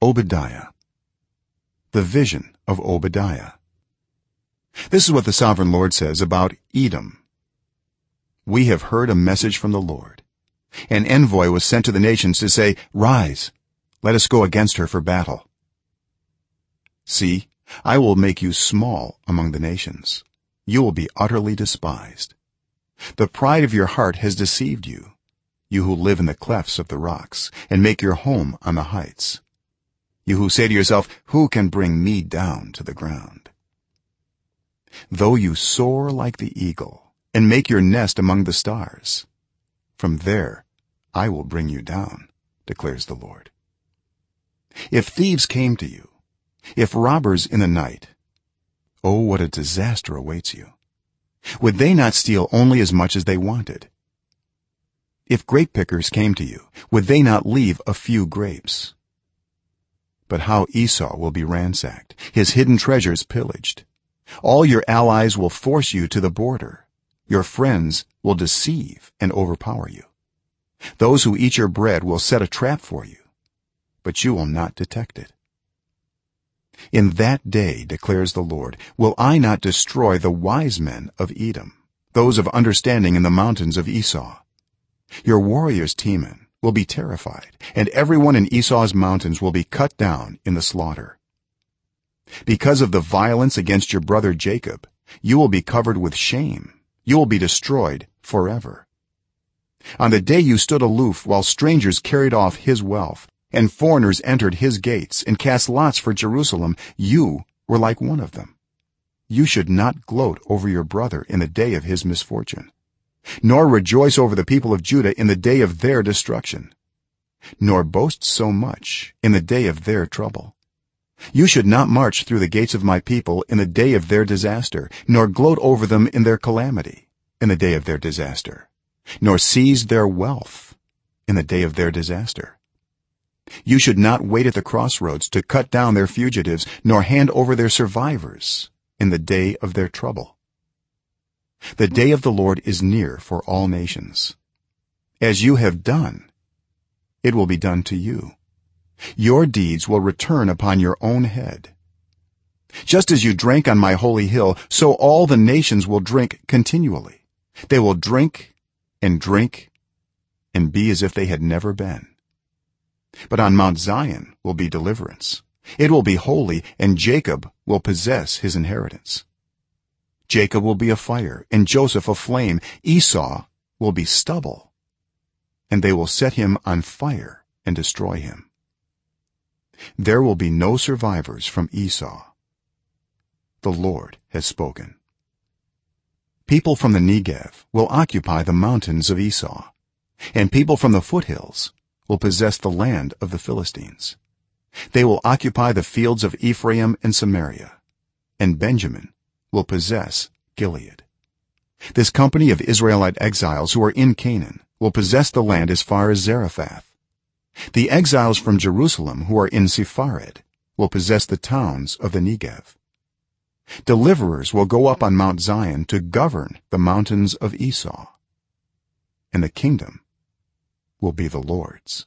obadiah. The vision of obadiah. This is what the sovereign lord says about edom. We have heard a message from the lord. An envoy was sent to the nations to say rise. Let us go against her for battle. See i will make you small among the nations. You will be utterly despised. The pride of your heart has deceived you. You who live in the clefts of the rocks and make your home on the heights you who say to yourself who can bring me down to the ground? Though you soar like the eagle and make your nest among the stars from there i will bring you down declares the lord. If thieves came to you if robbers in the night oh what a disaster awaits you. Would they not steal only as much as they wanted? If grape pickers came to you would they not leave a few grapes but how esau will be ransacked his hidden treasures pillaged. All your allies will force you to the border. Your friends will deceive and overpower you. Those who eat your bread will set a trap for you but you will not detect it. In that day declares the lord will i not destroy the wise men of edom those of understanding in the mountains of esau? Your warriors teman will be terrified and everyone in esau's mountains will be cut down in the slaughter. Because of the violence against your brother jacob you will be covered with shame. You will be destroyed forever. On the day you stood aloof while strangers carried off his wealth and foreigners entered his gates and cast lots for jerusalem you were like one of them. You should not gloat over your brother in the day of his misfortune nor rejoice over the people of judah in the day of their destruction nor boast so much in the day of their trouble. You should not march through the gates of my people in the day of their disaster nor gloat over them in their calamity in the day of their disaster nor seize their wealth in the day of their disaster. You should not wait at the crossroads to cut down their fugitives nor hand over their survivors in the day of their trouble the day of the lord is near for all nations. As you have done it will be done to you. Your deeds will return upon your own head. Just as you drank on my holy hill so all the nations will drink continually. They will drink and drink and be as if they had never been. But on mount zion will be deliverance. It will be holy and jacob will possess his inheritance jacob will be a fire and joseph a flame esau will be stubble and they will set him on fire and destroy him. There will be no survivors from esau. The lord has spoken. People from the negev will occupy the mountains of esau and people from the foothills will possess the land of the philistines. They will occupy the fields of ephraim and samaria and benjamin will possess gilead. This company of israelite exiles who are in canaan will possess the land as far as zarephath. The exiles from jerusalem who are in sepharad will possess the towns of the negev. Deliverers will go up on mount zion to govern the mountains of esau and the kingdom will be the lord's